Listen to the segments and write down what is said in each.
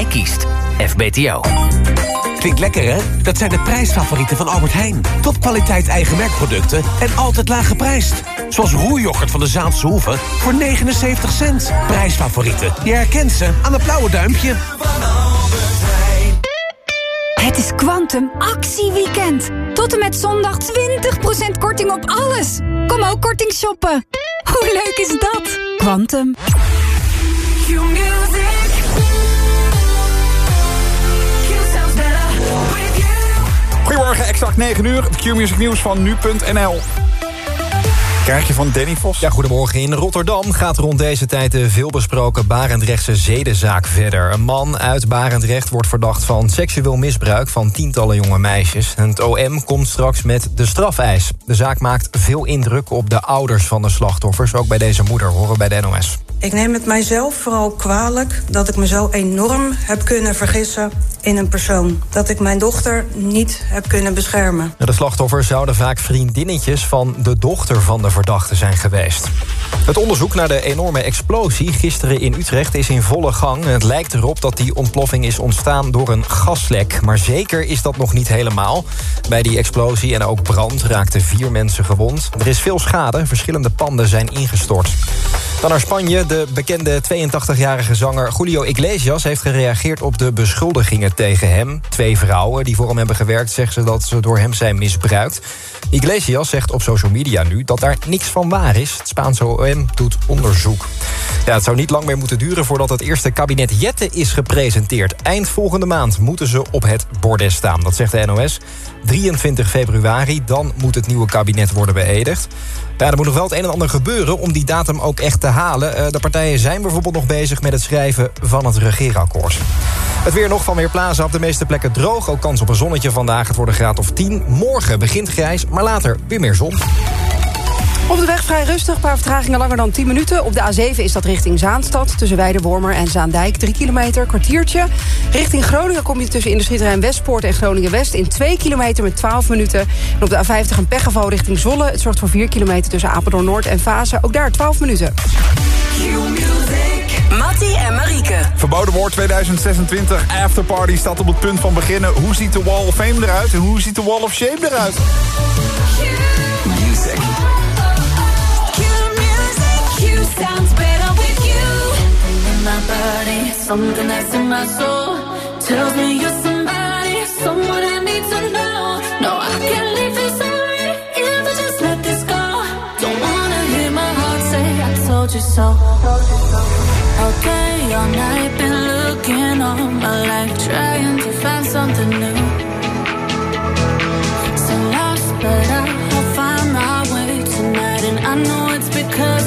jij kiest. FBTO. Klinkt lekker, hè? Dat zijn de prijsfavorieten van Albert Heijn. Topkwaliteit eigen merkproducten en altijd laag geprijsd. Zoals roerjoghurt van de Zaanse Hoeve voor 79 cent. Prijsfavorieten. Je herkent ze aan het blauwe duimpje. Het is Quantum actieweekend. Tot en met zondag 20% korting op alles. Kom ook korting shoppen. Hoe leuk is dat? Quantum. Goedemorgen, exact 9 uur. Q-music nieuws van nu.nl. Krijg je van Danny Vos. Ja, goedemorgen. In Rotterdam gaat rond deze tijd de veelbesproken Barendrechtse zedenzaak verder. Een man uit Barendrecht wordt verdacht van seksueel misbruik van tientallen jonge meisjes. En het OM komt straks met de strafeis. De zaak maakt veel indruk op de ouders van de slachtoffers. Ook bij deze moeder horen bij de NOS. Ik neem het mijzelf vooral kwalijk dat ik me zo enorm heb kunnen vergissen in een persoon. Dat ik mijn dochter niet heb kunnen beschermen. De slachtoffers zouden vaak vriendinnetjes van de dochter van de verdachte zijn geweest. Het onderzoek naar de enorme explosie gisteren in Utrecht is in volle gang. Het lijkt erop dat die ontploffing is ontstaan door een gaslek. Maar zeker is dat nog niet helemaal. Bij die explosie en ook brand raakten vier mensen gewond. Er is veel schade, verschillende panden zijn ingestort. Dan naar Spanje. De bekende 82-jarige zanger Julio Iglesias... heeft gereageerd op de beschuldigingen tegen hem. Twee vrouwen die voor hem hebben gewerkt... zeggen ze dat ze door hem zijn misbruikt. Iglesias zegt op social media nu dat daar niks van waar is. Het Spaanse OM doet onderzoek. Ja, het zou niet lang meer moeten duren voordat het eerste kabinet Jette is gepresenteerd. Eind volgende maand moeten ze op het bordes staan. Dat zegt de NOS. 23 februari, dan moet het nieuwe kabinet worden beëdigd. Ja, er moet nog wel het een en ander gebeuren om die datum ook echt te halen. Eh, de partijen zijn bijvoorbeeld nog bezig met het schrijven van het regeerakkoord. Het weer nog van weer plaatsen op de meeste plekken droog. Ook kans op een zonnetje vandaag. Het wordt een graad of 10. Morgen begint grijs, maar later weer meer zon. Op de weg vrij rustig, een paar vertragingen langer dan 10 minuten. Op de A7 is dat richting Zaanstad, tussen Weidewormer en Zaandijk. 3 kilometer, kwartiertje. Richting Groningen kom je tussen Industrieterrein Westpoort en Groningen-West... in 2 kilometer met 12 minuten. En op de A50 een pechgeval richting Zolle. Het zorgt voor 4 kilometer tussen Apeldoorn-Noord en Fase. Ook daar 12 minuten. Mattie en Marieke. Verboden woord 2026. Afterparty staat op het punt van beginnen. Hoe ziet de Wall of Fame eruit? En hoe ziet de Wall of Shame eruit? Sounds better with you. In my body, something that's in my soul tells me you're somebody, someone I need to know. No, I can't leave this already if I just let this go. Don't wanna hear my heart say I told you so. Okay, all night been looking all my life, trying to find something new. So lost, but I'll find my way tonight, and I know it's because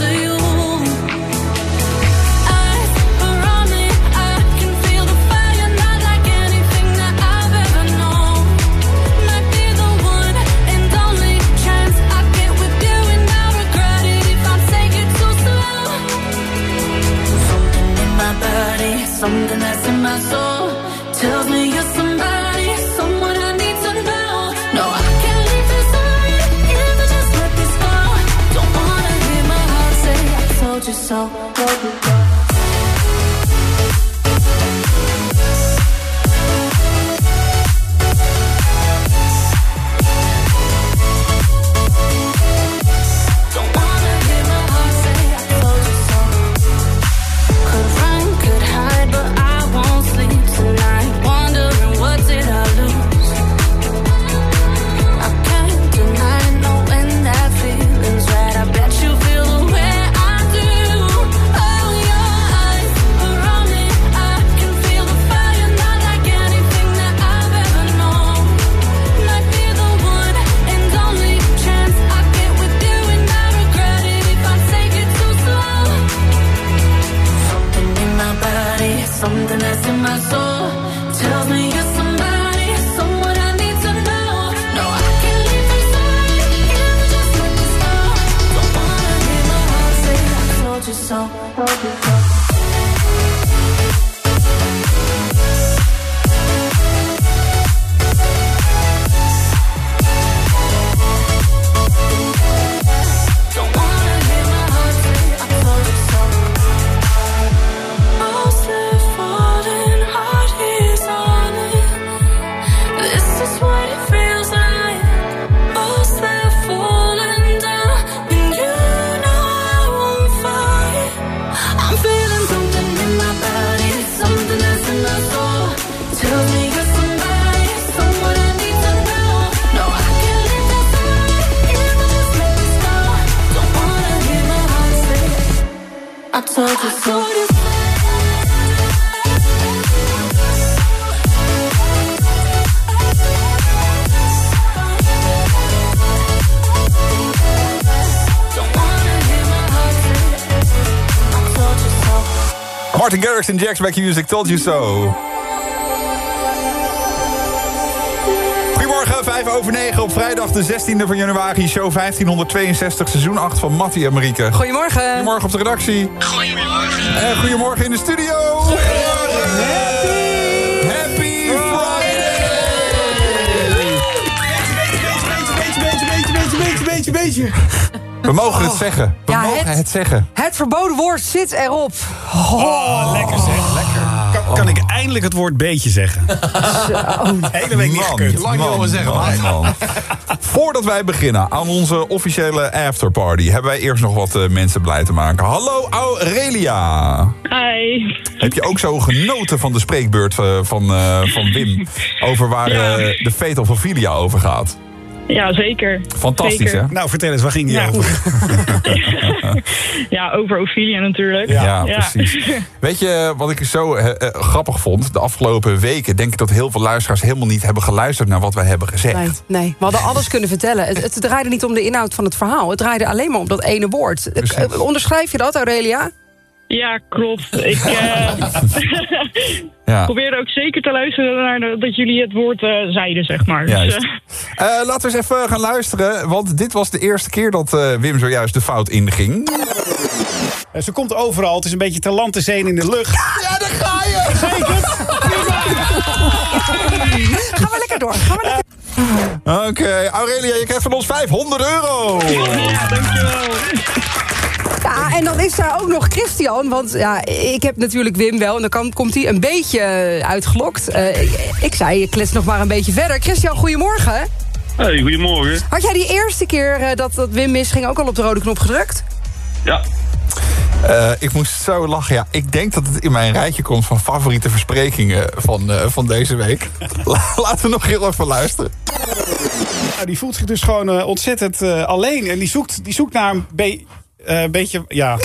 Something that's in my soul tells me you're somebody, someone I need to know. No, I can't leave this already if I just let this go. Don't wanna hear my heart say I told you so. Told you Martin Garrix en Jack's Back Music, Told You So. Goedemorgen, 5 over 9 op vrijdag de 16e van januari. Show 1562, seizoen 8 van Mattie en Marieke. Goedemorgen. Goedemorgen op de redactie. Goedemorgen. En goedemorgen in de studio. Goedemorgen. Happy, Happy Friday. Beetje, beetje, beetje, beetje. We mogen het zeggen. We Ja, mogen het- het zeggen. Het verboden woord zit erop. Oh, lekker zeg, lekker. Kan, kan ik eindelijk het woord beetje zeggen? Hele week niet gekund. man, man, man. Voordat wij beginnen aan onze officiële afterparty... hebben wij eerst nog wat eh, mensen blij te maken. Hallo Aurelia. Hi. Heb je ook zo genoten van de spreekbeurt eh, van, eh, van Wim... over waar Ja. de Fatal van Filia over gaat? Ja, zeker. Fantastisch, Zeker. hè? Nou, vertel eens, waar ging die Ja. over? Ja, over Ophelia natuurlijk. Ja, precies. Weet je wat ik zo eh, eh, grappig vond? De afgelopen weken denk ik dat heel veel luisteraars... helemaal niet hebben geluisterd naar wat wij hebben gezegd. Nee, nee, we hadden alles kunnen vertellen. Het, het draaide niet om de inhoud van het verhaal. Het draaide alleen maar om dat ene woord. Precies. Eh, Onderschrijf je dat, Aurelia? Ja, klopt. Ik eh, Ja. probeerde ook zeker te luisteren naar dat jullie het woord eh, zeiden, zeg maar. Dus, eh, laten we eens even gaan luisteren, want dit was de eerste keer dat eh, Wim zojuist de fout inging. Ze komt overal. Het is een beetje talantenzeen in de lucht. Ja, daar ga je! Gaan we lekker door. Gaan we lekker... Oké, Aurelia, je krijgt van ons 500 euro. ja, dankjewel. Ja, en dan is daar ook nog Christian. Want ja, ik heb natuurlijk Wim wel. En dan kan, komt hij een beetje uitgelokt. Eh, ik, ik zei, klets nog maar een beetje verder. Christian, goedemorgen. Hey, goedemorgen. Had jij die eerste keer eh, dat, dat Wim misging ook al op de rode knop gedrukt? Ja, Eh, ik moest zo lachen. Ja, ik denk dat het in mijn rijtje komt van favoriete versprekingen van, eh, van deze week. La- Laten we nog heel even luisteren. Nou, die voelt zich dus gewoon ontzettend eh, alleen. En die zoekt, die zoekt naar een eh, beetje... Ja.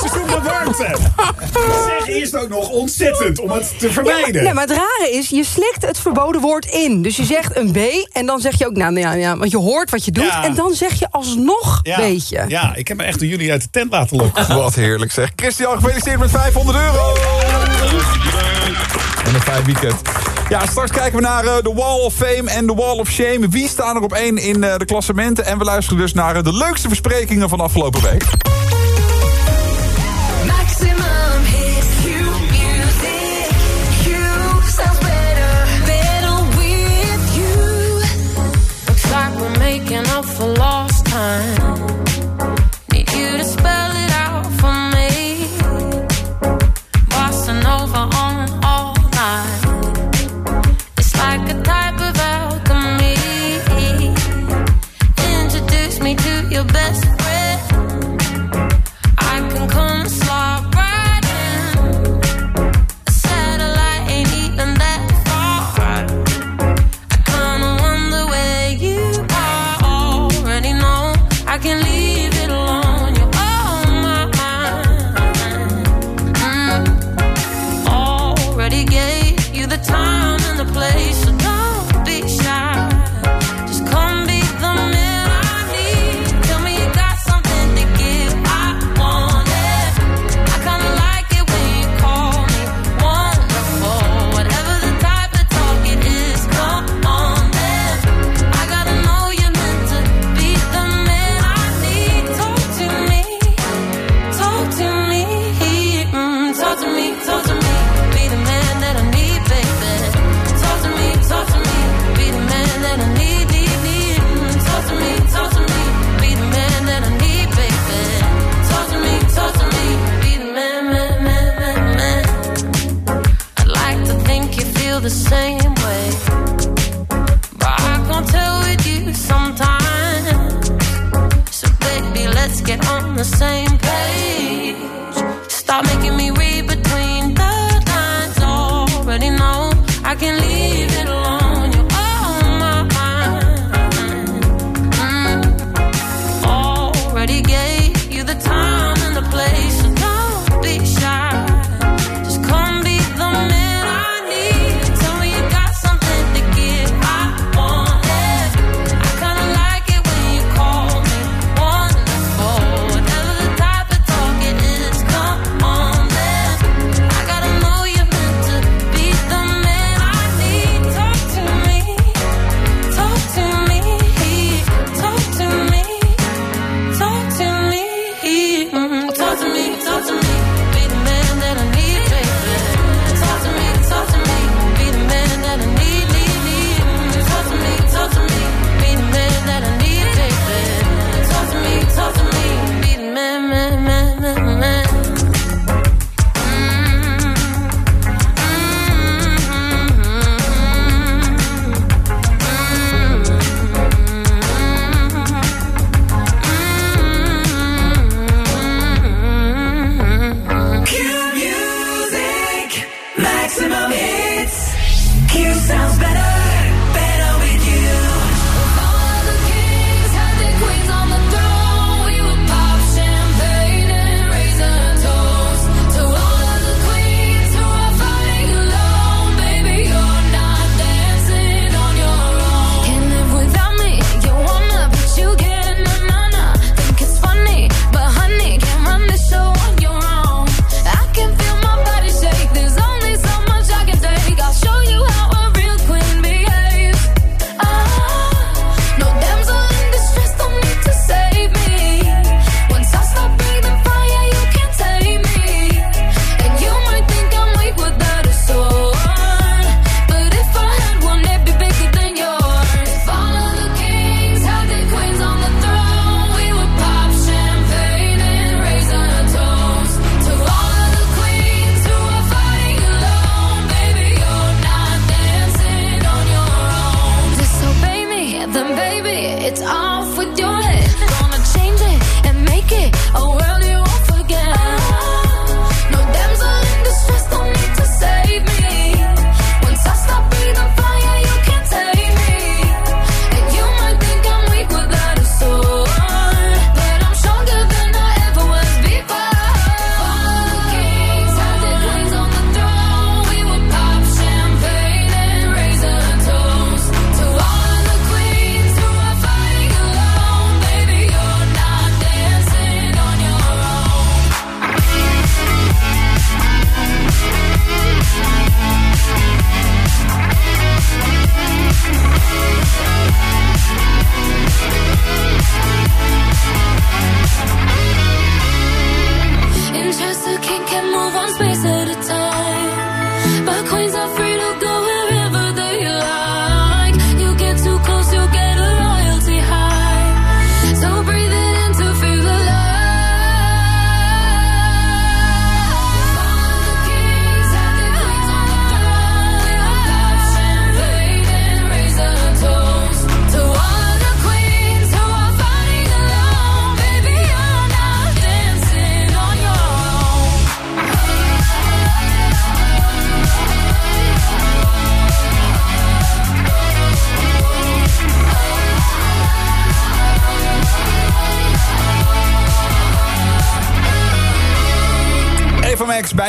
Ze zoekt naar warmte. Ik zeg eerst ook nog ontzettend om het te Ja, vermijden. maar, nee, maar het rare is, je slikt het verboden woord in. Dus je zegt een B en dan zeg je ook, nou, nou ja, ja, want je hoort wat je doet. Ja. En dan zeg je alsnog ja, beetje. Ja, ik heb me echt door jullie uit de tent laten lokken. Wat heerlijk zeg. Christian, gefeliciteerd met 500 euro. En een fijn weekend. Ja, straks kijken we naar eh, de Wall of Fame en de Wall of Shame. Wie staan er op één in eh, de klassementen? En we luisteren dus naar eh, de leukste versprekingen van afgelopen week. Making lost time.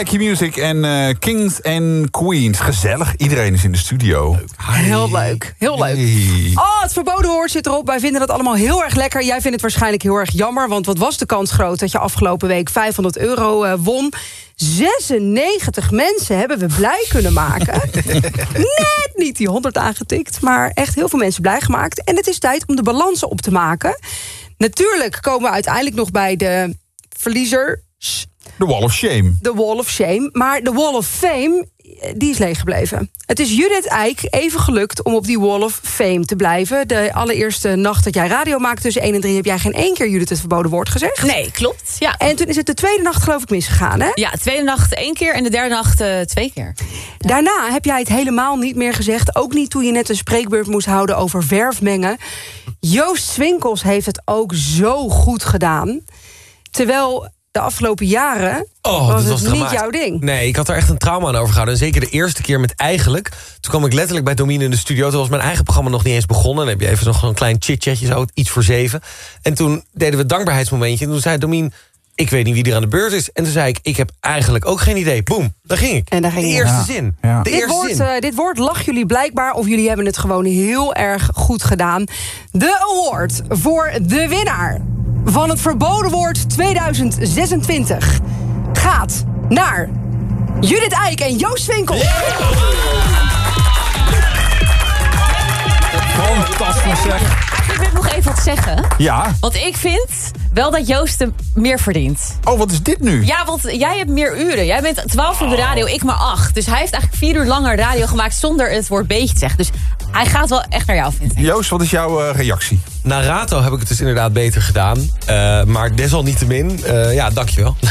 Key Music en eh, Kings and Queens. Gezellig, iedereen is in de studio. Heel leuk, heel leuk. Oh, het verboden woord zit erop. Wij vinden dat allemaal heel erg lekker. Jij vindt het waarschijnlijk heel erg jammer. Want wat was de kans groot dat je afgelopen week 500 euro eh, won? 96 mensen hebben we blij kunnen maken. Net niet die 100 aangetikt. Maar echt heel veel mensen blij gemaakt. En het is tijd om de balansen op te maken. Natuurlijk komen we uiteindelijk nog bij de verliezers. De Wall of Shame. De Wall of Shame. Maar de Wall of Fame, eh, die is leeg gebleven. Het is Judith Eijk even gelukt om op die Wall of Fame te blijven. De allereerste nacht dat jij radio maakte tussen 1 en 3... heb jij geen één keer Judith het verboden woord gezegd. Nee, klopt. Ja. En toen is het de tweede nacht geloof ik misgegaan, hè? Ja, tweede nacht één keer en de derde nacht eh, twee keer. Daarna heb jij het helemaal niet meer gezegd. Ook niet toen je net een spreekbeurt moest houden over verfmengen. Joost Swinkels heeft het ook zo goed gedaan. Terwijl de afgelopen jaren Oh, was het was niet jouw ding. Nee, ik had er echt een trauma aan overgehouden. En zeker de eerste keer met Eigenlijk. Toen kwam ik letterlijk bij Domine in de studio. Toen was mijn eigen programma nog niet eens begonnen. Dan heb je even nog een klein chit-chatje, zo iets voor zeven. En toen deden we het dankbaarheidsmomentje. En toen zei Domine, ik weet niet wie er aan de beurt is. En toen zei ik, ik heb eigenlijk ook geen idee. Boom, daar ging ik. En daar ging de eerste Ja. zin. Ja. De Dit eerste woord, zin. eh, dit woord lachen jullie blijkbaar of jullie hebben het gewoon heel erg goed gedaan. De award voor de winnaar van het verboden woord 2026 gaat naar Judith Eijk en Joost Winkel. Fantastisch zeg. Ik wil nog even wat zeggen. Ja. Want ik vind wel dat Joost hem meer verdient. Oh, wat is dit nu? Ja, want jij hebt meer uren. Jij bent 12 uur de radio, ik maar 8. Dus hij heeft eigenlijk vier uur langer radio gemaakt zonder het woord beetje te zeggen. Dus hij gaat wel echt naar jou, vind ik. Joost, wat is jouw eh, reactie? Na Rato heb ik het dus inderdaad beter gedaan. Eh, maar desalniettemin, eh ja, dankjewel.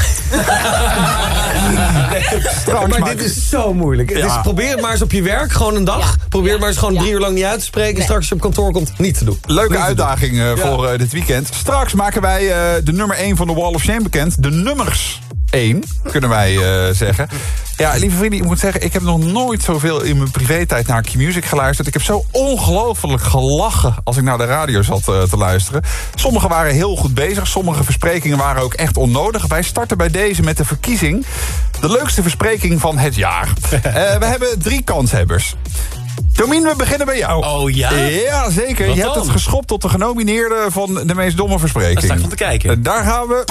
nee, maar dit is zo moeilijk. Ja. probeer het maar eens op je werk, gewoon een dag. Probeer het maar eens gewoon drie uur lang niet uit te spreken. Straks als je op kantoor komt, niet te doen. Leuke Niet uitdaging eh, voor eh, dit weekend. Straks maken wij de nummer 1 van de Wall of Shame bekend. De nummers één, kunnen wij eh, zeggen. Ja, lieve vrienden, ik moet zeggen... ik heb nog nooit zoveel in mijn privé-tijd naar Q-Music geluisterd. Ik heb zo ongelooflijk gelachen als ik naar de radio zat eh, te luisteren. Sommigen waren heel goed bezig. Sommige versprekingen waren ook echt onnodig. Wij starten bij deze met de verkiezing. De leukste verspreking van het jaar. Eh, we hebben drie kanshebbers. Domien, we beginnen bij jou. Oh ja? Ja, zeker. Wat je hebt dan? het geschopt tot de genomineerde van de meest domme verspreking. Daar sta ik van te kijken. Eh, Daar gaan we.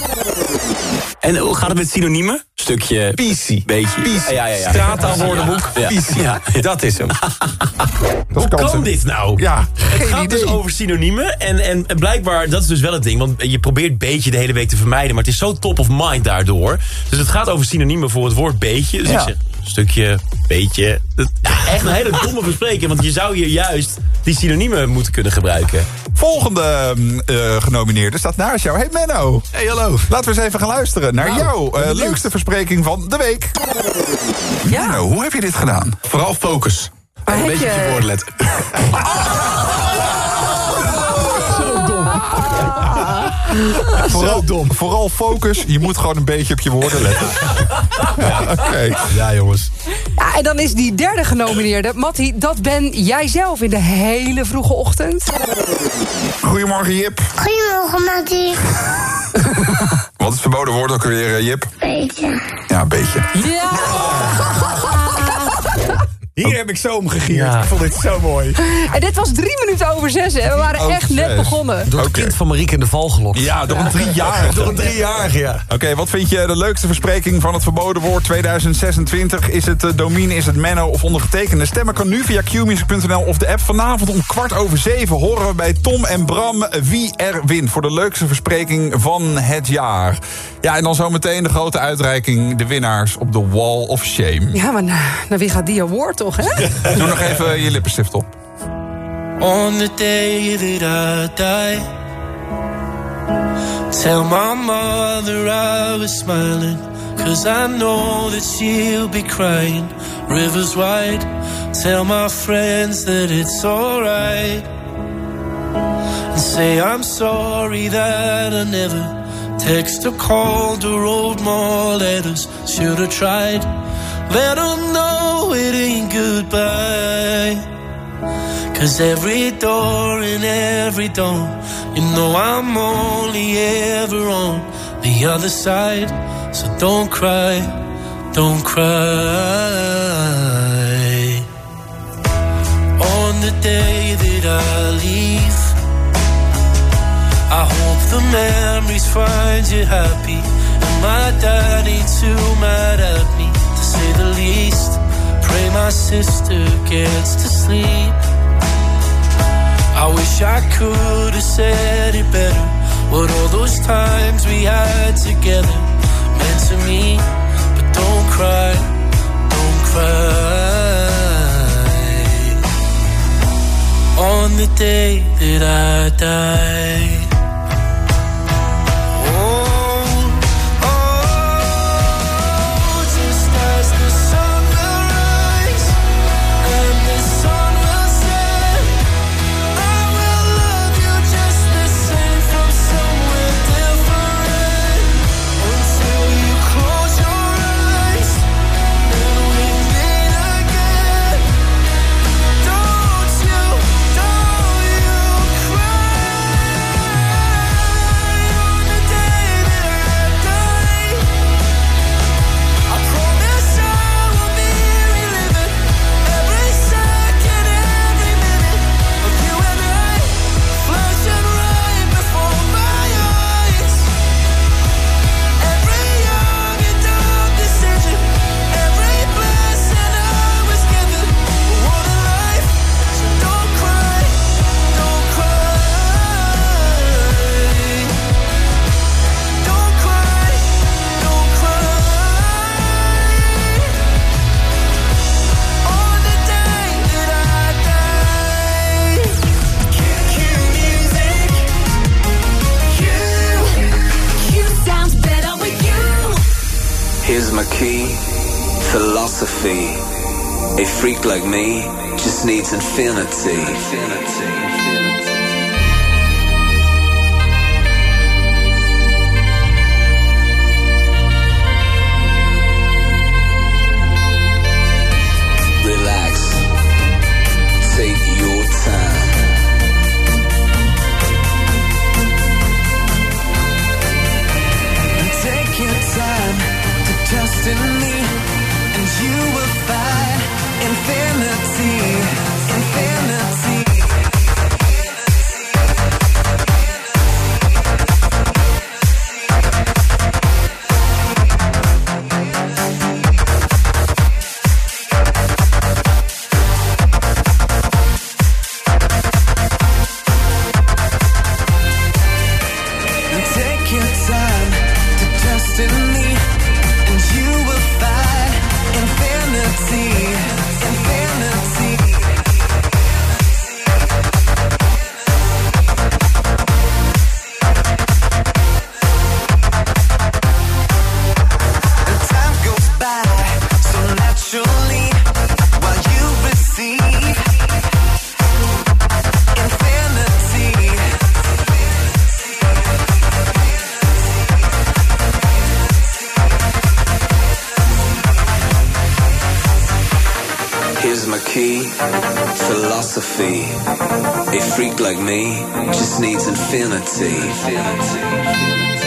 En hoe gaat het met synoniemen? Stukje... PC. Beetje. Ja, ja, ja. Straattaalwoordenboek. Ja. Dat is hem. Hoe kan dit nou? Ja, Het geen gaat idee. dus over synoniemen. En, en blijkbaar, dat is dus wel het ding. Want je probeert beetje de hele week te vermijden. Maar het is zo top of mind daardoor. Dus het gaat over synoniemen voor het woord beetje. Dus Ja. ik zeg stukje, beetje. Dat, echt een hele domme verspreking. Want je zou hier juist die synoniemen moeten kunnen gebruiken. Volgende eh, genomineerde staat naast jou. Hey Menno. Hey, hallo. Laten we eens even gaan luisteren naar Nou, jouw eh, leukste verspreking van de week. Ja. Menno, hoe heb je dit gedaan? Vooral focus. Maar een beetje op je- je woorden letten. Vooral, dom. Vooral focus. Je moet gewoon een beetje op je woorden letten. Ja, Oké. Ja, jongens. Ja, en dan is die derde genomineerde. Mattie, dat ben jij zelf in de hele vroege ochtend. Goedemorgen Jip. Goedemorgen, Mattie. Wat is het verboden woord ook weer, eh, Jip? Beetje. Ja, een beetje. Ja! Hier heb ik zo om gegierd. Ja. Ik vond dit zo mooi. En dit was drie minuten over zes, hè. We waren Over echt net begonnen. Door het kind van Marieke in de val gelokt. Ja, door een driejarige. Door een driejarige, ja. Oké, wat vind je de leukste verspreking van het verboden woord 2026? Is het uh, is het Menno of ondergetekende? Stemmen kan nu via qmusic.nl of de app. Vanavond om kwart over zeven horen we bij Tom en Bram wie er wint... voor de leukste verspreking van het jaar. Ja, en dan zometeen de grote uitreiking... de winnaars op de Wall of Shame. Ja, maar nou, nou, wie gaat die award toch, hè? Doe nog even je lippenstift op. On the day that I die, tell my mother I was smiling. Cause I know that she'll be crying. Rivers wide, tell my friends that it's alright. And say I'm sorry that I never text or called or wrote more letters. Should have tried. Let 'em know it ain't goodbye. Cause every door and every dawn, you know I'm only ever on the other side. So don't cry, don't cry. On the day that I leave, I hope the memories find you happy. And my dad ain't too mad at me, the least. Pray my sister gets to sleep. I wish I could have said it better. What all those times we had together meant to me. But don't cry, don't cry. On the day that I die. Like me just needs infinity. Here's philosophy. A freak like me just needs infinity. Relax.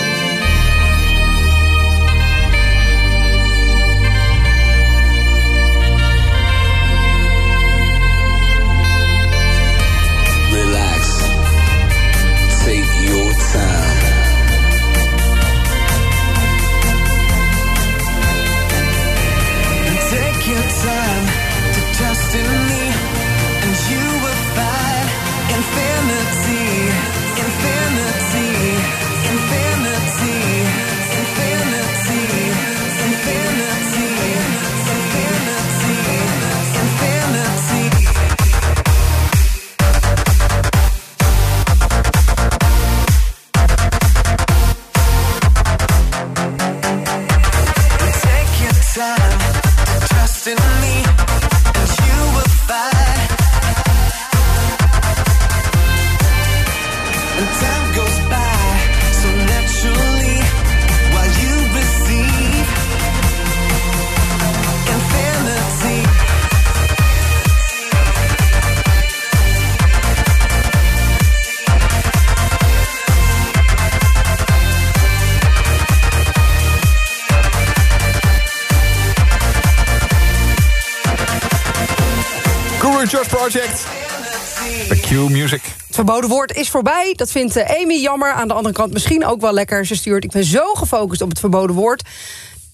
Het verboden woord is voorbij. Dat vindt eh, Amy jammer. Aan de andere kant misschien ook wel lekker. Ze stuurt, ik ben zo gefocust op het verboden woord...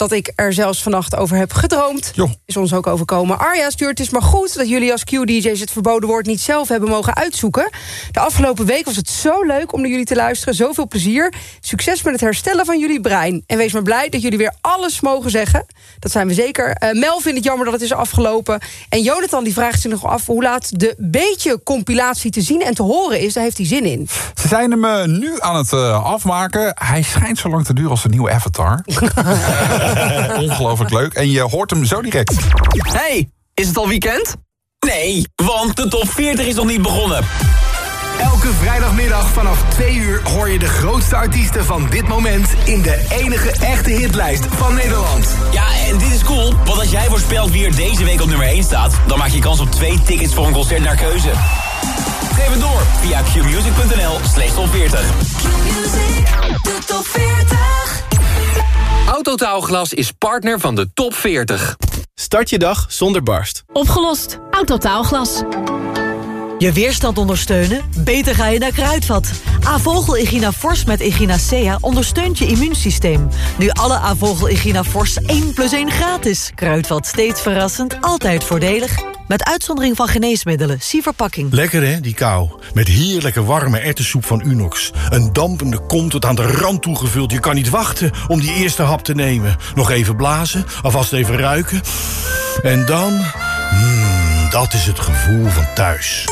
dat ik er zelfs vannacht over heb gedroomd. Is ons ook overkomen. Arja stuurt, het is maar goed dat jullie als Q-DJ's... het verboden woord niet zelf hebben mogen uitzoeken. De afgelopen week was het zo leuk om naar jullie te luisteren. Zoveel plezier. Succes met het herstellen van jullie brein. En wees maar blij dat jullie weer alles mogen zeggen. Dat zijn we zeker. Eh, Mel vindt het jammer dat het is afgelopen. En Jonathan die vraagt zich nog af... hoe laat de beetje compilatie te zien en te horen is. Daar heeft hij zin in. Ze zijn hem eh, nu aan het eh, afmaken. Hij schijnt zo lang te duren als de nieuwe Avatar. Ongelooflijk leuk. En je hoort hem zo direct. Hey, is het al weekend? Nee, want de top 40 is nog niet begonnen. Elke vrijdagmiddag vanaf 2 uur hoor je de grootste artiesten van dit moment... in de enige echte hitlijst van Nederland. Ja, en dit is cool, want als jij voorspelt wie er deze week op nummer 1 staat... dan maak je kans op twee tickets voor een concert naar keuze. Geef het door via qmusic.nl slash top 40. De top 40. Autotaalglas is partner van de top 40. Start je dag zonder barst. Opgelost. Autotaalglas. Je weerstand ondersteunen? Beter ga je naar Kruidvat. Avogel Igina Force met Echinacea ondersteunt je immuunsysteem. Nu alle Avogel Igina Force 1 plus 1 gratis. Kruidvat steeds verrassend, altijd voordelig. Met uitzondering van geneesmiddelen. Zie verpakking. Lekker hè, die kou. Met heerlijke warme erwtensoep van Unox. Een dampende kom tot aan de rand toegevuld. Je kan niet wachten om die eerste hap te nemen. Nog even blazen, alvast even ruiken. En dan... Mmm, dat is het gevoel van thuis.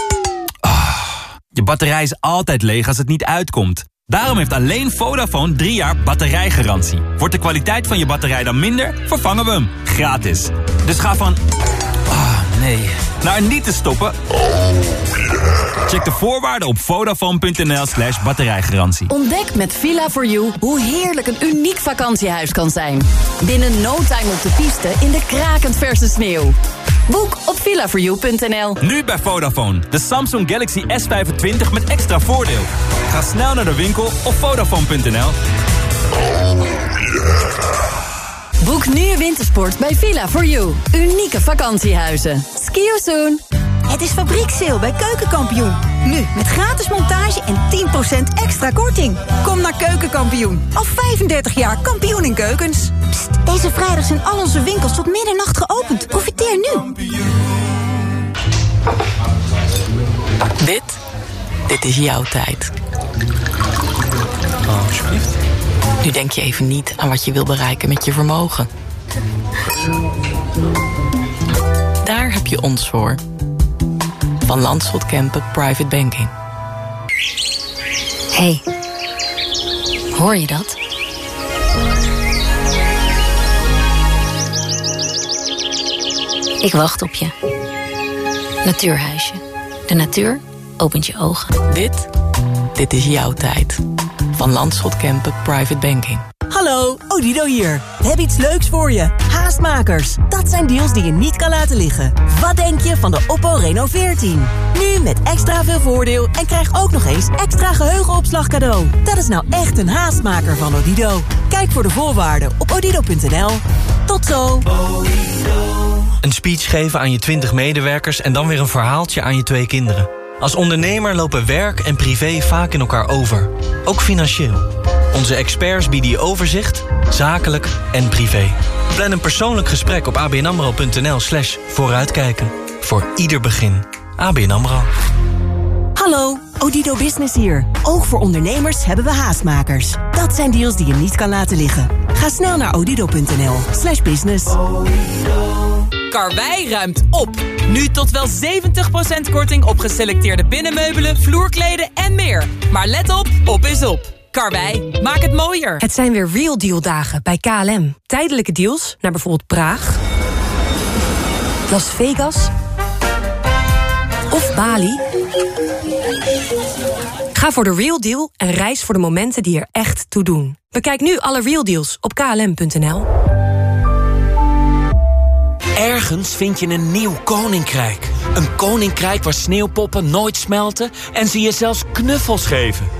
Je batterij is altijd leeg als het niet uitkomt. Daarom heeft alleen Vodafone 3 jaar batterijgarantie. Wordt de kwaliteit van je batterij dan minder, vervangen we hem. Gratis. Dus ga van... Ah, nee. Naar niet te stoppen... Check de voorwaarden op vodafone.nl slash batterijgarantie. Ontdek met Villa4You hoe heerlijk een uniek vakantiehuis kan zijn. Binnen no time op de piste in de krakend verse sneeuw. Boek op villa4you.nl. Nu bij Vodafone. De Samsung Galaxy S25 met extra voordeel. Ga snel naar de winkel op vodafone.nl. Boek nu wintersport bij Villa4You. Unieke vakantiehuizen. Ski you soon. Het is fabriekssale bij Keukenkampioen. Nu met gratis montage en 10% extra korting. Kom naar Keukenkampioen. Al 35 jaar kampioen in keukens. Pst, deze vrijdag zijn al onze winkels tot middernacht geopend. Profiteer nu. Dit, dit is jouw tijd. Oh, alsjeblieft. Nu denk je even niet aan wat je wil bereiken met je vermogen. Daar heb je ons voor. Van Landschot Kempen Private Banking. hey, hoor je dat? Ik wacht op je. Natuurhuisje. De natuur opent je ogen. Dit, dit is jouw tijd. Van Landschot Kempen Private Banking. Hallo Odido hier. We hebben iets leuks voor je. Haastmakers. Dat zijn deals die je niet kan laten liggen. Wat denk je van de Oppo Reno 14? Nu met extra veel voordeel en krijg ook nog eens extra geheugenopslag cadeau. Dat is nou echt een haastmaker van Odido. Kijk voor de voorwaarden op odido.nl. Tot zo. Een speech geven aan je 20 medewerkers en dan weer een verhaaltje aan je twee kinderen. Als ondernemer lopen werk en privé vaak in elkaar over. Ook financieel. Onze experts bieden je overzicht, zakelijk en privé. Plan een persoonlijk gesprek op abnamro.nl slash vooruitkijken. Voor ieder begin. ABN AMRO. Hallo, Odido Business hier. Ook voor ondernemers hebben we haastmakers. Dat zijn deals die je niet kan laten liggen. Ga snel naar odido.nl slash business. Karwei ruimt op. Nu tot wel 70% korting op geselecteerde binnenmeubelen, vloerkleden en meer. Maar let op, op is op. Karwei, maak het mooier. Het zijn weer Real Deal dagen bij KLM. Tijdelijke deals naar bijvoorbeeld Praag, Las Vegas of Bali. Ga voor de Real Deal en reis voor de momenten die er echt toe doen. Bekijk nu alle Real Deals op klm.nl. Ergens vind je een nieuw koninkrijk. Een koninkrijk waar sneeuwpoppen nooit smelten en ze je zelfs knuffels geven.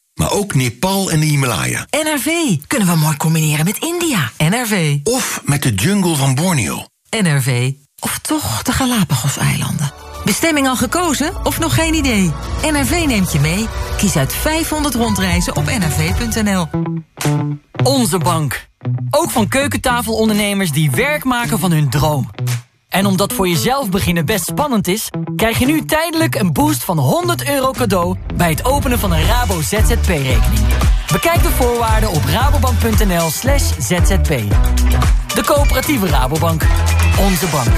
maar ook Nepal en de Himalaya. NRV. Kunnen we mooi combineren met India. NRV. Of met de jungle van Borneo. NRV. Of toch de Galapagos-eilanden. Bestemming al gekozen of nog geen idee? NRV neemt je mee. Kies uit 500 rondreizen op nrv.nl. Onze bank. Ook van keukentafelondernemers die werk maken van hun droom. En omdat voor jezelf beginnen best spannend is... krijg je nu tijdelijk een boost van 100 euro cadeau... bij het openen van een Rabo ZZP-rekening. Bekijk de voorwaarden op rabobank.nl slash zzp. De coöperatieve Rabobank. Onze bank.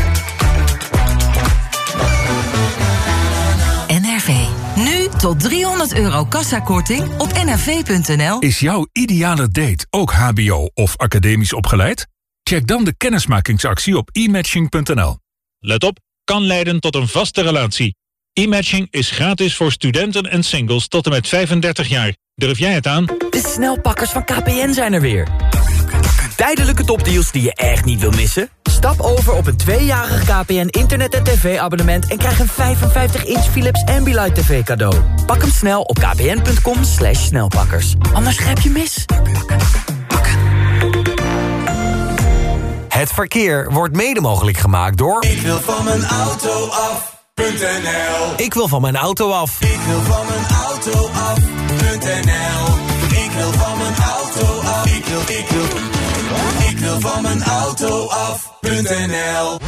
NRV. Nu tot 300 euro kassakorting op nrv.nl. Is jouw ideale date ook hbo of academisch opgeleid? Check dan de kennismakingsactie op e-matching.nl. Let op, kan leiden tot een vaste relatie. E-matching is gratis voor studenten en singles tot en met 35 jaar. Durf jij het aan? De snelpakkers van KPN zijn er weer. Tijdelijke topdeals die je echt niet wil missen? Stap over op een tweejarig KPN internet- en tv-abonnement... en krijg een 55-inch Philips Ambilight TV cadeau. Pak hem snel op kpn.com slash snelpakkers. Anders grijp je mis. Het verkeer wordt mede mogelijk gemaakt door... Ik wil van mijn auto af.nl Ik wil van mijn auto af. Ik wil van mijn auto af.nl Ik wil van mijn auto af. Ik wil, ik wil, ik wil van mijn auto af.nl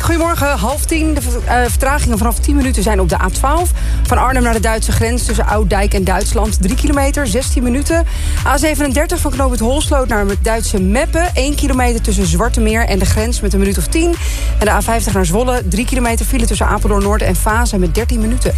Goedemorgen. Half tien. De eh, vertragingen vanaf 10 minuten zijn op de A12. Van Arnhem naar de Duitse grens tussen Ouddijk en Duitsland. 3 kilometer, 16 minuten. A37 van Knoop het Holsloot naar het Duitse Meppen. 1 kilometer tussen Zwarte Meer en de grens met een minuut of 10. En de A50 naar Zwolle. 3 kilometer file tussen Apeldoorn Noord en Fase met 13 minuten.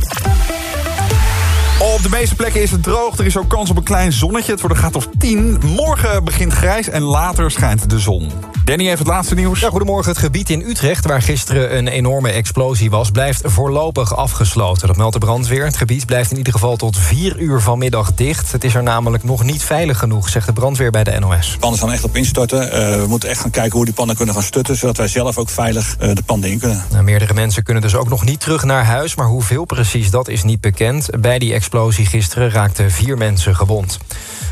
Op de meeste plekken is het droog. Er is ook kans op een klein zonnetje. Het wordt een graad of 10. Morgen begint grijs en later schijnt de zon. Danny heeft het laatste nieuws. Ja, goedemorgen. Het gebied in Utrecht, waar gisteren een enorme explosie was... blijft voorlopig afgesloten. Dat meldt de brandweer. Het gebied blijft in ieder geval tot 4 uur vanmiddag dicht. Het is er namelijk nog niet veilig genoeg, zegt de brandweer bij de NOS. Pannen gaan echt op instorten. Uh, we moeten echt gaan kijken hoe die pannen kunnen gaan stutten... zodat wij zelf ook veilig uh, de panden in kunnen. Nou, meerdere mensen kunnen dus ook nog niet terug naar huis... maar hoeveel precies, dat is niet bekend. Bij die explosie gisteren raakten vier mensen gewond.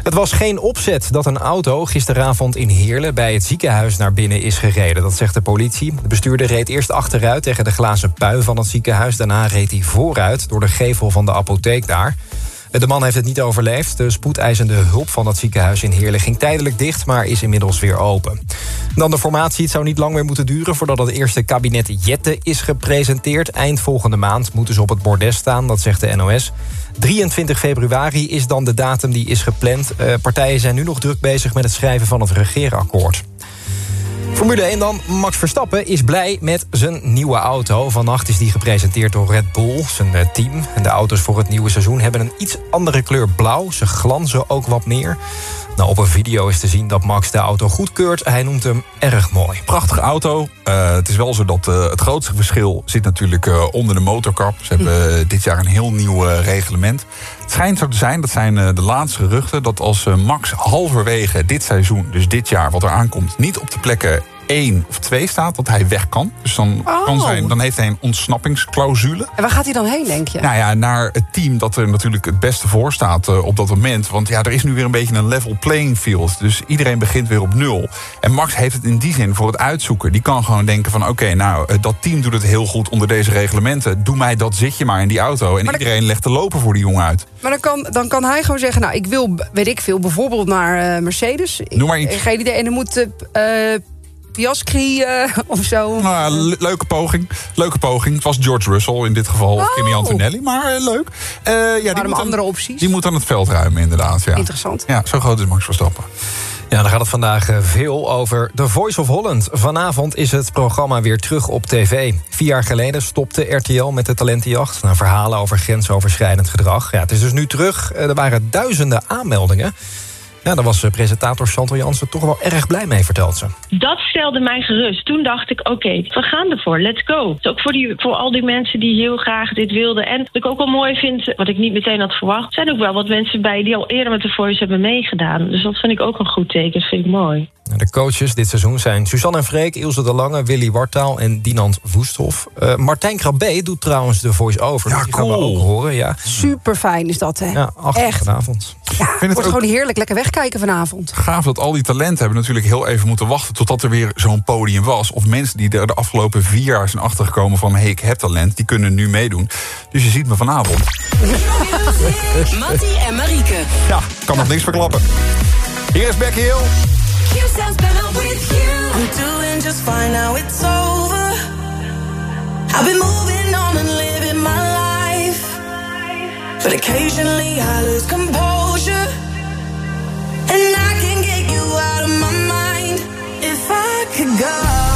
Het was geen opzet dat een auto gisteravond in Heerlen... bij het ziekenhuis naar binnen is gereden. Dat zegt de politie. De bestuurder reed eerst achteruit tegen de glazen pui van het ziekenhuis. Daarna reed hij vooruit door de gevel van de apotheek daar. De man heeft het niet overleefd. De spoedeisende hulp van het ziekenhuis in Heerlen ging tijdelijk dicht... maar is inmiddels weer open. Dan de formatie. Het zou niet lang meer moeten duren... voordat het eerste kabinet Jette is gepresenteerd. Eind volgende maand moeten ze op het bordes staan, dat zegt de NOS. 23 februari is dan de datum die is gepland. Uh, partijen zijn nu nog druk bezig met het schrijven van het regeerakkoord. Formule 1 dan. Max Verstappen is blij met zijn nieuwe auto. Vannacht is die gepresenteerd door Red Bull, zijn eh, team. En de auto's voor het nieuwe seizoen hebben een iets andere kleur blauw. Ze glanzen ook wat meer. Nou, op een video is te zien dat Max de auto goedkeurt. Hij noemt hem erg mooi. Prachtige auto. Uh, het is wel zo dat uh, het grootste verschil zit natuurlijk uh, onder de motorkap. Ze hebben dit jaar een heel nieuw reglement. Het schijnt zo te zijn, dat zijn de laatste geruchten... dat als Max halverwege dit seizoen, dus dit jaar wat er aankomt... niet op de plekken 1 of 2 staat, dat hij weg kan. Dus dan, Oh. kan zijn, dan heeft hij een ontsnappingsclausule. En waar gaat hij dan heen, denk je? Nou ja, naar het team dat er natuurlijk het beste voor staat uh, op dat moment. Want ja, er is nu weer een beetje een level playing field. Dus iedereen begint weer op nul. En Max heeft het in die zin voor het uitzoeken. Die kan gewoon denken van oké, okay, nou, uh, dat team doet het heel goed onder deze reglementen. Doe mij dat zitje maar in die auto. En iedereen legt de lopen voor die jongen uit. Maar dan kan, dan kan hij gewoon zeggen, nou, ik wil, weet ik veel, bijvoorbeeld naar uh, Mercedes. Noem maar iets. Geen idee. En dan moet... Piaskri uh, of zo. Nou, le leuke poging. Leuke poging. Het was George Russell in dit geval. Of Oh. Kimi Antonelli. Maar uh, leuk. Uh, ja, die moet andere dan, opties? Die moet aan het veld ruimen inderdaad. Ja. Interessant. Ja, zo groot is Max Verstappen. Ja, dan gaat het vandaag eh, veel over The Voice of Holland. Vanavond is het programma weer terug op tv. Vier jaar geleden stopte RTL met de talentenjacht... na verhalen over grensoverschrijdend gedrag. Ja, het is dus nu terug. Er waren duizenden aanmeldingen. Ja, daar was presentator Chantal Jansen toch wel erg blij mee, vertelt ze. Dat stelde mij gerust. Toen dacht ik, oké, okay, we gaan ervoor, let's go. Dus ook voor, die, voor al die mensen die heel graag dit wilden. En wat ik ook wel mooi vind, wat ik niet meteen had verwacht... zijn ook wel wat mensen bij die al eerder met de Voice hebben meegedaan. Dus dat vind ik ook een goed teken, dat vind ik mooi. De coaches dit seizoen zijn Suzanne en Freek, Ilse de Lange, Willy Wartaal en Dinant Woesthof. Uh, Martijn Krabbe doet trouwens de voice-over. Ja, die cool. gaan we ook horen. Ja. Super fijn is dat, hè? Ja, acht Echt. vanavond. Ja, het wordt ook... gewoon heerlijk lekker wegkijken vanavond. Gaaf dat al die talenten hebben natuurlijk heel even moeten wachten... totdat er weer zo'n podium was. Of mensen die er de afgelopen vier jaar zijn achtergekomen van... hé, hey, ik heb talent, die kunnen nu meedoen. Dus je ziet me vanavond. Mattie en Marieke. Ja, kan nog niks verklappen. Hier is Becky Hill. I'm doing just fine now it's over. I've been moving on and living my life. But occasionally I lose composure. And I can get you out of my mind. If I could go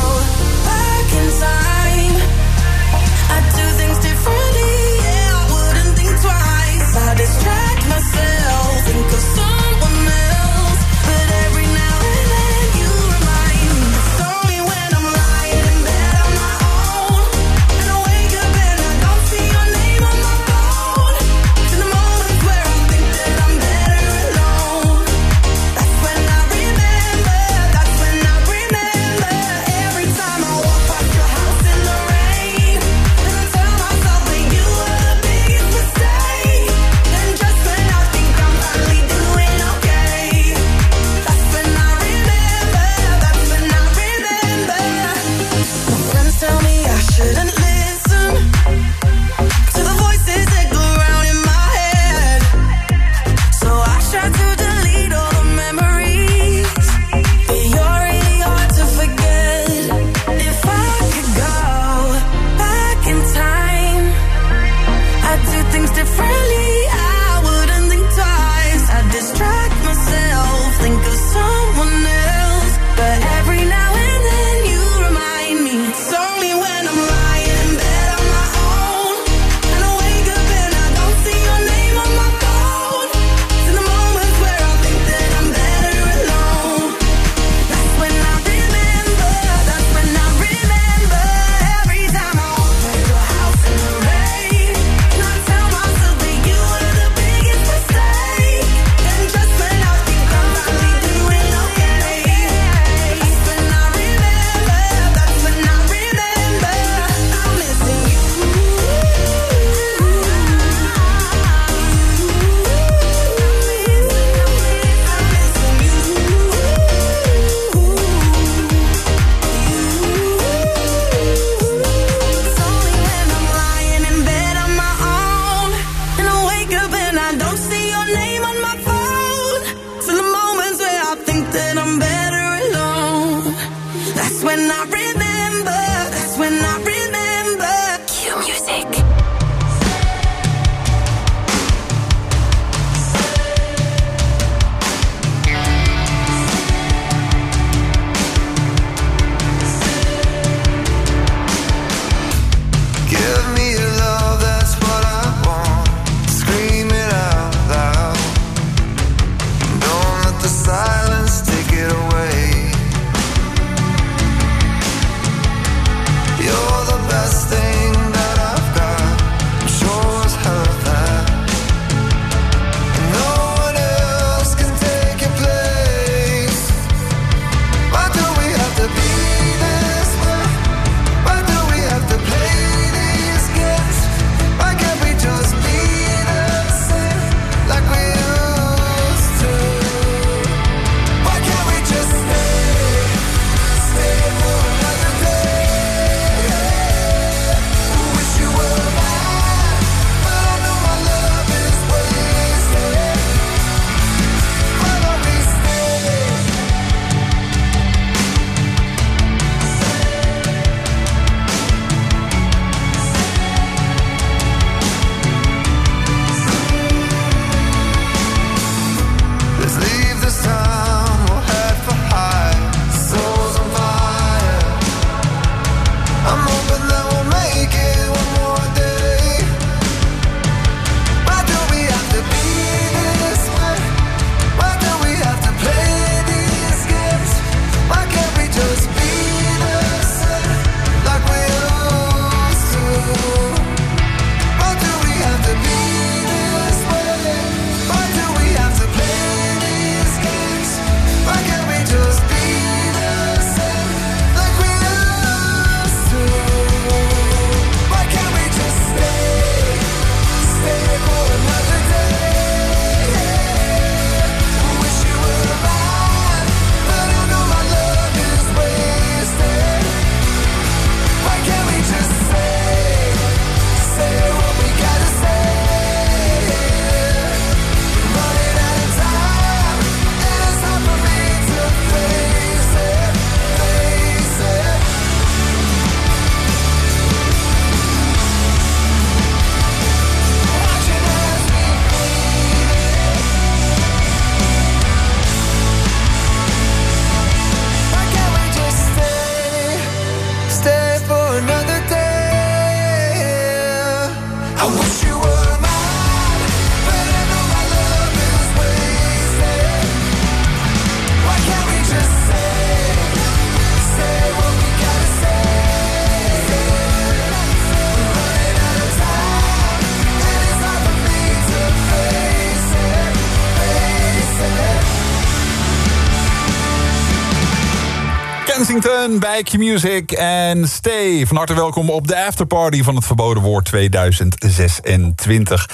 Bij Q-Music en Stay. Van harte welkom op de afterparty van het Verboden Woord 2026.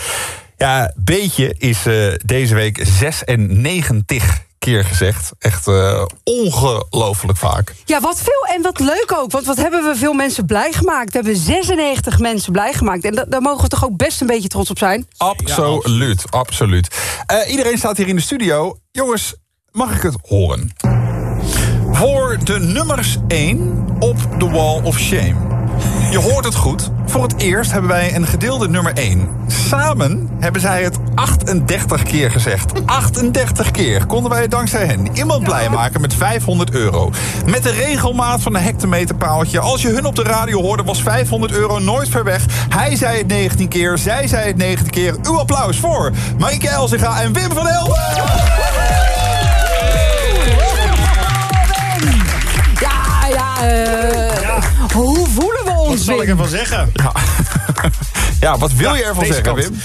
Ja, beetje is eh, deze week 96 keer gezegd. Echt uh, ongelooflijk vaak. Ja, wat veel en wat leuk ook. Want wat hebben we veel mensen blij gemaakt? We hebben 96 mensen blij gemaakt. En da daar mogen we toch ook best een beetje trots op zijn? Absoluut, absoluut. Uh, iedereen staat hier in de studio. Jongens, mag ik het horen? Voor de nummers 1 op The Wall of Shame. Je hoort het goed. Voor het eerst hebben wij een gedeelde nummer 1. Samen hebben zij het 38 keer gezegd. 38 keer konden wij dankzij hen iemand blij maken met 500 euro. Met de regelmaat van een hectometerpaaltje. Als je hun op de radio hoorde, was 500 euro nooit ver weg. Hij zei het 19 keer, zij zei het 19 keer. Uw applaus voor Marieke Elzinga en Wim van Helden. Hoe voelen we ons? Wat zal ik ervan zeggen? Ja. ja, wat wil je ervan zeggen, kant. Wim?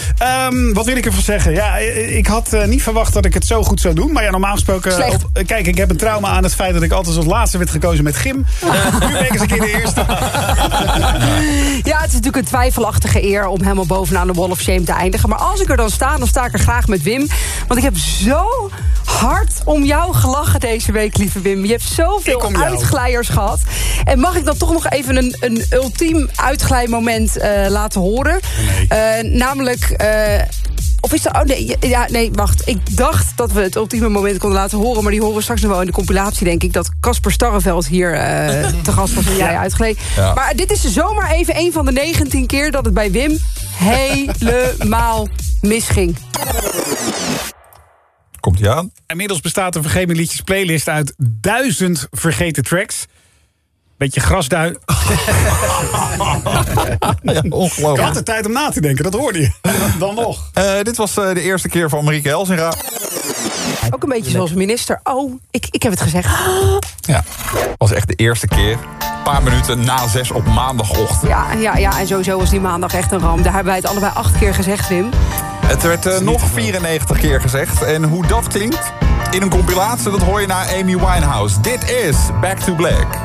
Um, wat wil ik ervan zeggen? Ja, ik had uh, niet verwacht dat ik het zo goed zou doen. Maar ja, normaal gesproken... Op, kijk, ik heb een trauma aan het feit dat ik altijd als laatste werd gekozen met gym. Uh, nu ben ik eens een keer de eerste. ja, het is natuurlijk een twijfelachtige eer om helemaal bovenaan de Wall of Shame te eindigen. Maar als ik er dan sta, dan sta ik er graag met Wim. Want ik heb zo hard om jou gelachen deze week, lieve Wim. Je hebt zoveel uitglijers gehad. En mag ik dan toch nog even een, een ultiem uitglijmoment uh, laten horen? Nee. Uh, namelijk... Uh, of is dat... Oh nee, ja, nee, wacht. Ik dacht dat we het ultieme moment konden laten horen... maar die horen we straks nog wel in de compilatie, denk ik... dat Casper Starreveld hier uh, te gast was en jij ja. Maar dit is zomaar even een van de 19 keer... dat het bij Wim helemaal misging. Komt hij aan? Inmiddels bestaat de Vergeten Liedjes playlist uit duizend vergeten tracks. Beetje grasduin. ja, ongelooflijk. Ik had de tijd om na te denken, dat hoorde je. Dan nog. Uh, dit was uh, de eerste keer van Marieke Elzinga. Ook een beetje zoals minister. Oh, ik, ik heb het gezegd. Ja, was echt de eerste keer. Een paar minuten na zes op maandagochtend. Ja, ja, ja, en sowieso was die maandag echt een ramp. Daar hebben wij het allebei acht keer gezegd, Wim. Het werd uh, nog 94 keer gezegd. En hoe dat klinkt in een compilatie, dat hoor je naar Amy Winehouse. Dit is Back to Black.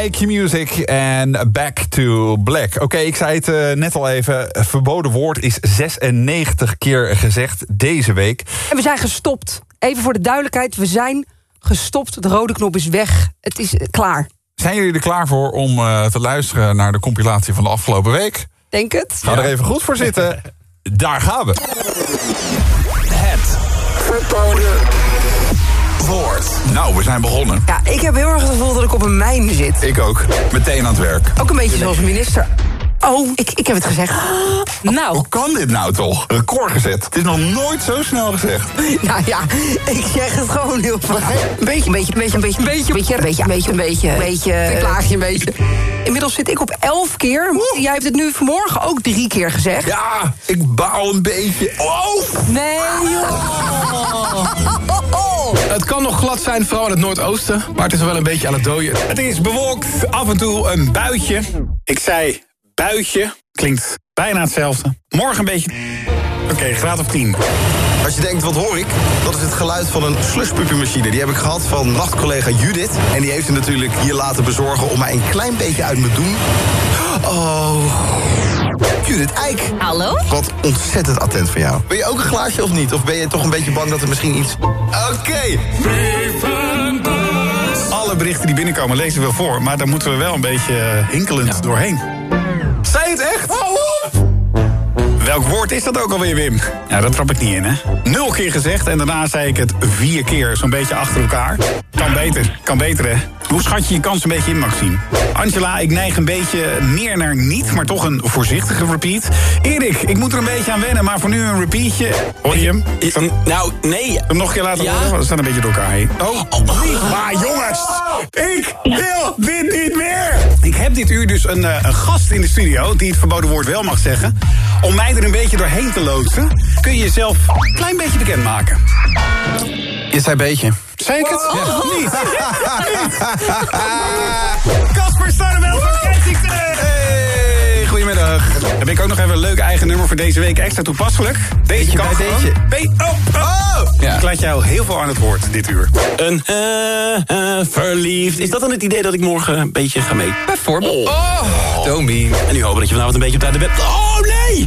Bij Q-Music en Back to Black. Oké, ik zei het eh, net al even. Verboden woord is 96 keer gezegd deze week. En we zijn gestopt. Even voor de duidelijkheid, we zijn gestopt. De rode knop is weg. Het is eh, klaar. Zijn jullie er klaar voor om eh, te luisteren naar de compilatie van de afgelopen week? Denk het. Ga er even goed voor zitten. Daar gaan we. Het verboden Nou, we zijn begonnen. Ja, ik heb heel erg het gevoel dat ik op een mijn zit. Ik ook. Meteen aan het werk. Ook een beetje zoals minister. Oh, ik, ik heb het gezegd. Nou. Hoe kan dit nou toch? Record gezet. Het is nog nooit zo snel gezegd. Nou ja, ik zeg het gewoon heel vaak. Beetje, een beetje, een beetje, een beetje, een beetje, beetje, een beetje, een beetje, beetje, beetje. Ik je een beetje. Inmiddels zit ik op elf keer. Jij hebt het nu vanmorgen ook drie keer gezegd. Ja, ik bouw een beetje. Oh! Nee, joh. Het kan nog glad zijn, vooral in het noordoosten. Maar het is wel een beetje aan het dooien. Het is bewolkt, af en toe een buitje. Ik zei buitje, klinkt bijna hetzelfde. Morgen een beetje... Oké, graad of 10. Als je denkt, wat hoor ik? Dat is het geluid van een slushpuppymachine. Die heb ik gehad van nachtcollega Judith. En die heeft ze natuurlijk hier laten bezorgen om mij een klein beetje uit mijn doen. Oh. Judith Eik. Hallo? Wat ontzettend attent van jou. Wil je ook een glaasje of niet? Of ben je toch een beetje bang dat er misschien iets... Oké. Alle berichten die binnenkomen lezen we voor. Maar daar moeten we wel een beetje eh, hinkelend doorheen. Zei je het echt? Welk woord is dat ook alweer, Wim? Ja, dat trap ik niet in, hè? Nul keer gezegd en daarna zei ik het vier keer. Zo'n beetje achter elkaar. Kan beter, kan beter, hè? Hoe schat je je kans een beetje in, Maxime? Angela, ik neig een beetje meer naar niet, maar toch een voorzichtige repeat. Erik, ik moet er een beetje aan wennen, maar voor nu een repeatje. Hoor je hem? Nou, nee. Hem nog een keer laten Ja? horen? We staan een beetje door elkaar heen. Oh, niet. Maar dit uur dus een, eh, een gast in de studio... die het verboden woord wel mag zeggen. Om mij er een beetje doorheen te loodsen... kun je jezelf een klein beetje bekendmaken. Je zei beetje. Zei ik het? Niet. Casper. Hey, ben ik ook nog even een leuk eigen nummer voor deze week extra toepasselijk. Deze Beetje kan bij gewoon. deze. Be- oh, oh. Ja. Ik laat jou heel veel aan het woord dit uur. Een eh, eh, verliefd. Is dat dan het idee dat ik morgen een beetje ga mee? Bijvoorbeeld. Oh, mean. En nu hopen dat je vanavond een beetje op tijd bent. Oh, nee!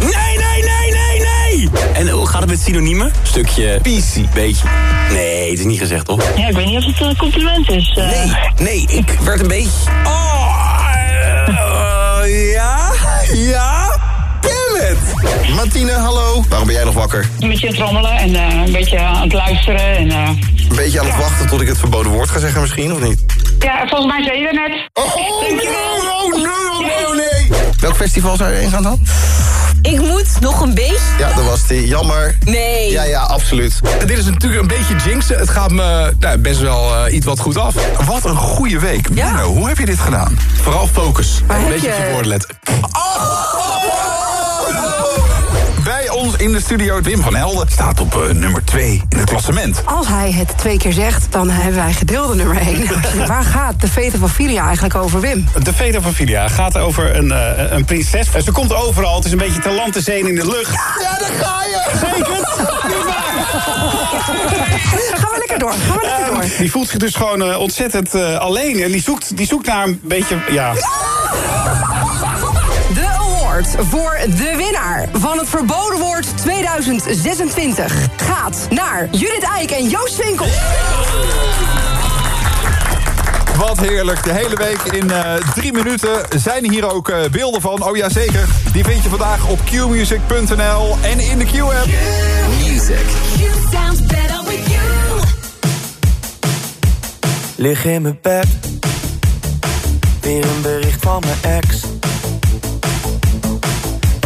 Nee, nee, nee, nee, nee! En hoe gaat het met synoniemen? Stukje PC. Beetje. Nee, het is niet gezegd, toch? Ja, ik weet niet of het een compliment is. eh. Nee, nee, ik werd een beetje... Oh, eh, ja, ja, damn. Martine, hallo. Waarom ben jij nog wakker? Een beetje aan het rommelen en eh, een beetje aan het luisteren. En, eh, Een beetje aan het wachten tot ik het verboden woord ga zeggen misschien, of niet? ja, volgens mij zei je dat net. Oh, nee, oh, nee, oh, nee. Welk festival zou je eens aan dan? Ik moet nog een beetje. Ja, dat was die. Jammer. Nee. Ja, ja, absoluut. Dit is natuurlijk een beetje jinxen. Het gaat me nou, best wel eh, iets wat goed af. Wat een goede week. Ja. Menno, hoe heb je dit gedaan? Vooral focus. Een beetje je- op je woorden letten. Bij ons in de studio, Wim van Helden, staat op eh, nummer 2 in het klassement. Als hij het twee keer zegt, dan hebben wij gedeelde nummer 1. Waar gaat de Vete van Filia eigenlijk over, Wim? De Veta van Filia gaat over een, eh, een prinses. Ze komt overal, het is een beetje talentenzeen in de lucht. Ja, daar ga je. Zeker? Niet waar? Gaan we lekker door, gaan we lekker door. Ehm, die voelt zich dus gewoon eh, ontzettend eh, alleen. En die zoekt, die zoekt naar een beetje, ja... Award voor de winnaar van het verboden woord 2026 gaat naar Judith Eik en Joost Winkel. Wat heerlijk. De hele week in eh, drie minuten zijn hier ook eh, beelden van. Oh ja, zeker. Die vind je vandaag op qmusic.nl en in de Q-app. Music. Lig in mijn bed, weer een bericht van mijn ex.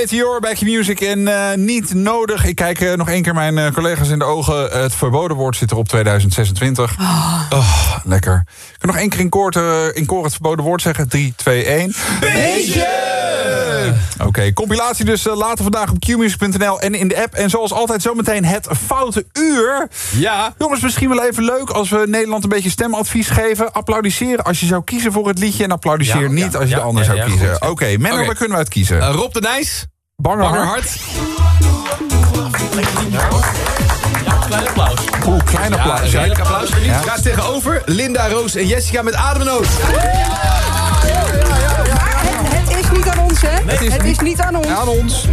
Meteor bij Q-Music en eh, niet nodig. Ik kijk eh, nog één keer mijn eh, collega's in de ogen. Het verboden woord zit er op 2026. Oh, lekker. Ik kan nog één keer in koor, te- in koor het verboden woord zeggen. 3, 2, 1. Beetje! Oké, compilatie dus eh, later vandaag op qmusic.nl en in de app. En zoals altijd zometeen het foute uur. Ja. Jongens, misschien wel even leuk als we Nederland een beetje stemadvies geven. Applaudisseren als je zou kiezen voor het liedje. En applaudisseer Ja, niet ja, als je de ander zou kiezen. Oké, Menno, Oké. waar kunnen we uit kiezen? Eh, Rob de Nijs. Bangerhart. Bangerhart. Klein applaus. Oeh, klein applaus. Ja, applaus. Ja. Gaat tegenover Linda, Roos en Jessica met ademnood. Het is niet aan ons, hè? het is het is niet aan ons. Aan ons.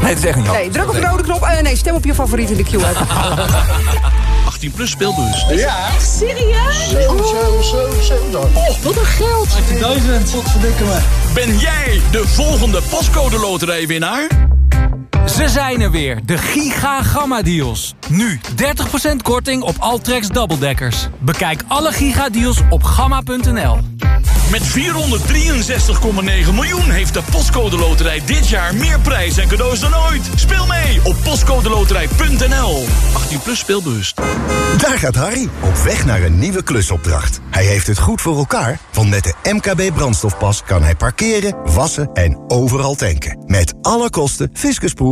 Nee, het is echt niet Nee, druk op de rode knop. Eh, nee, stem op je favoriet in de Q-app. 18 plus speelbus. Ja. Serieus? Oh, wat een geld. 18.000. Wat verdikken me. Ben jij de volgende pascode loterijwinnaar? Ze zijn er weer, de Giga Gamma Deals. Nu 30% korting op Altrex dubbeldekkers. Bekijk alle Giga Deals op gamma.nl. Met 463,9 miljoen heeft de Postcode Loterij dit jaar meer prijs en cadeaus dan ooit. Speel mee op postcodeloterij.nl. 18 plus speelbewust. Daar gaat Harry, op weg naar een nieuwe klusopdracht. Hij heeft het goed voor elkaar, want met de MKB brandstofpas kan hij parkeren, wassen en overal tanken. Met alle kosten fiscusproef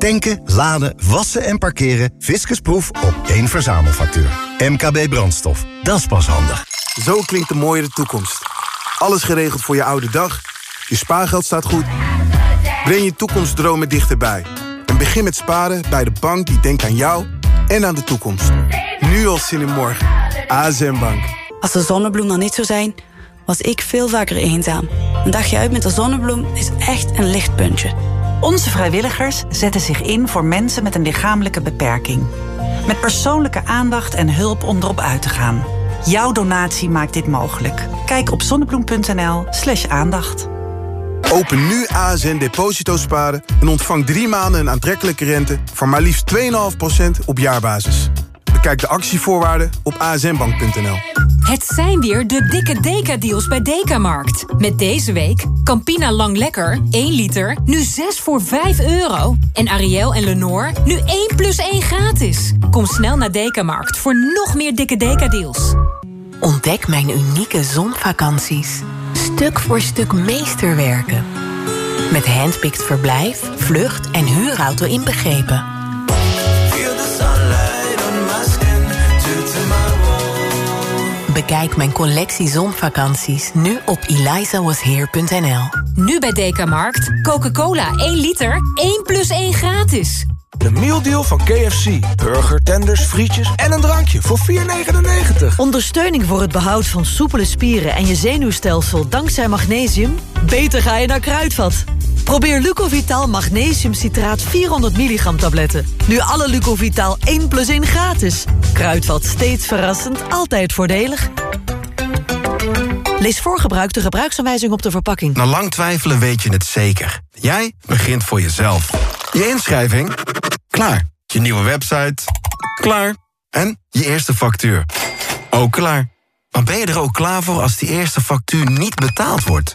Tanken, laden, wassen en parkeren. Fiscusproef op één verzamelfactuur. MKB brandstof, dat is pas handig. Zo klinkt de mooiere toekomst. Alles geregeld voor je oude dag. Je spaargeld staat goed. Breng je toekomstdromen dichterbij. En begin met sparen bij de bank die denkt aan jou en aan de toekomst. Nu al zin in morgen. ASM Bank. Als de zonnebloem er niet zou zijn, was ik veel vaker eenzaam. Een dagje uit met de zonnebloem is echt een lichtpuntje. Onze vrijwilligers zetten zich in voor mensen met een lichamelijke beperking. Met persoonlijke aandacht en hulp om erop uit te gaan. Jouw donatie maakt dit mogelijk. Kijk op zonnebloem.nl slash aandacht. Open nu ASN Deposito Sparen en ontvang drie maanden een aantrekkelijke rente... van maar liefst 2,5% op jaarbasis. Bekijk de actievoorwaarden op asnbank.nl. Het zijn weer de dikke Deka-deals bij Dekamarkt. Met deze week Campina Lang Lekker, 1 liter, nu 6 voor 5 euro. En Ariel en Lenore, nu 1 plus 1 gratis. Kom snel naar Dekamarkt voor nog meer dikke Deka-deals. Ontdek mijn unieke zonvakanties. Stuk voor stuk meesterwerken. Met handpicked verblijf, vlucht en huurauto inbegrepen. Bekijk mijn collectie zonvakanties nu op elizawasheer.nl. Nu bij Dekamarkt, Coca-Cola 1 liter, 1 plus 1 gratis. De mealdeal van KFC. Burger, tenders, frietjes en een drankje voor 4,99. Ondersteuning voor het behoud van soepele spieren en je zenuwstelsel dankzij magnesium? Beter ga je naar Kruidvat. Probeer Lucovital Magnesium Citraat 400 milligram tabletten. Nu alle Lucovital 1 plus 1 gratis. Kruidvat, steeds verrassend, altijd voordelig. Lees voor gebruik de gebruiksaanwijzing op de verpakking. Na lang twijfelen weet je het zeker. Jij begint voor jezelf. Je inschrijving? Klaar. Je nieuwe website? Klaar. En je eerste factuur? Ook klaar. Maar ben je er ook klaar voor als die eerste factuur niet betaald wordt?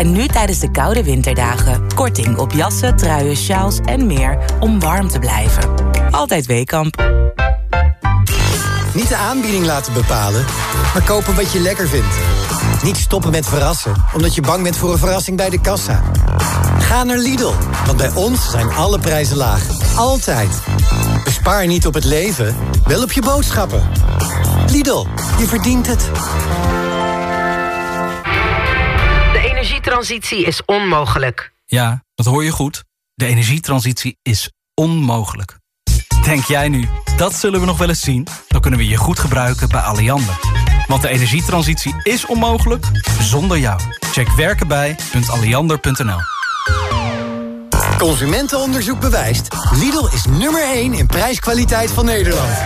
En nu tijdens de koude winterdagen korting op jassen, truien, sjaals en meer om warm te blijven. Altijd Weekamp. Niet de aanbieding laten bepalen, maar kopen wat je lekker vindt. Niet stoppen met verrassen, omdat je bang bent voor een verrassing bij de kassa. Ga naar Lidl, want bij ons zijn alle prijzen laag. Altijd. Bespaar niet op het leven, wel op je boodschappen. Lidl, je verdient het. De energietransitie is onmogelijk. Ja, dat hoor je goed. De energietransitie is onmogelijk. Denk jij nu, dat zullen we nog wel eens zien? Dan kunnen we je goed gebruiken bij Alliander. Want de energietransitie is onmogelijk zonder jou. Check werkenbij.alliander.nl Consumentenonderzoek bewijst. Lidl is nummer 1 in prijskwaliteit van Nederland.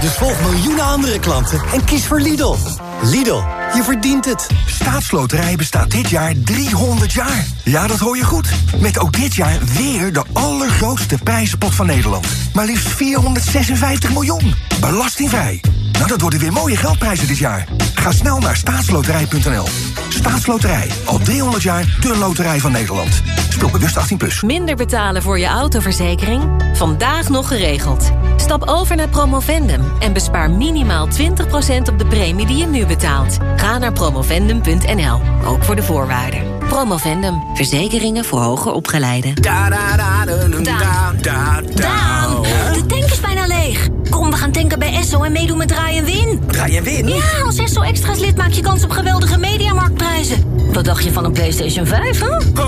Dus volg miljoenen andere klanten en kies voor Lidl. Lidl, je verdient het. Staatsloterij bestaat dit jaar 300 jaar. Ja, dat hoor je goed. Met ook dit jaar weer de allergrootste prijzenpot van Nederland. Maar liefst 456 miljoen. Belastingvrij. Nou, dat worden weer mooie geldprijzen dit jaar. Ga snel naar staatsloterij.nl. Staatsloterij. Al 300 jaar de loterij van Nederland. Speel bewust 18+. Plus. Minder betalen voor je autoverzekering? Vandaag nog geregeld. Stap over naar Promovendum en bespaar minimaal 20% op de premie die je nu betaalt. Ga naar promovendum.nl, ook voor de voorwaarden. Promovendum, verzekeringen voor hoger opgeleiden. Daan, de tank is bijna leeg. Kom, we gaan tanken bij Esso en meedoen met Draai en Win. Draai en Win? Ja, als Esso Extra's lid maak je kans op geweldige mediamarktprijzen. Wat dacht je van een PlayStation 5, hè?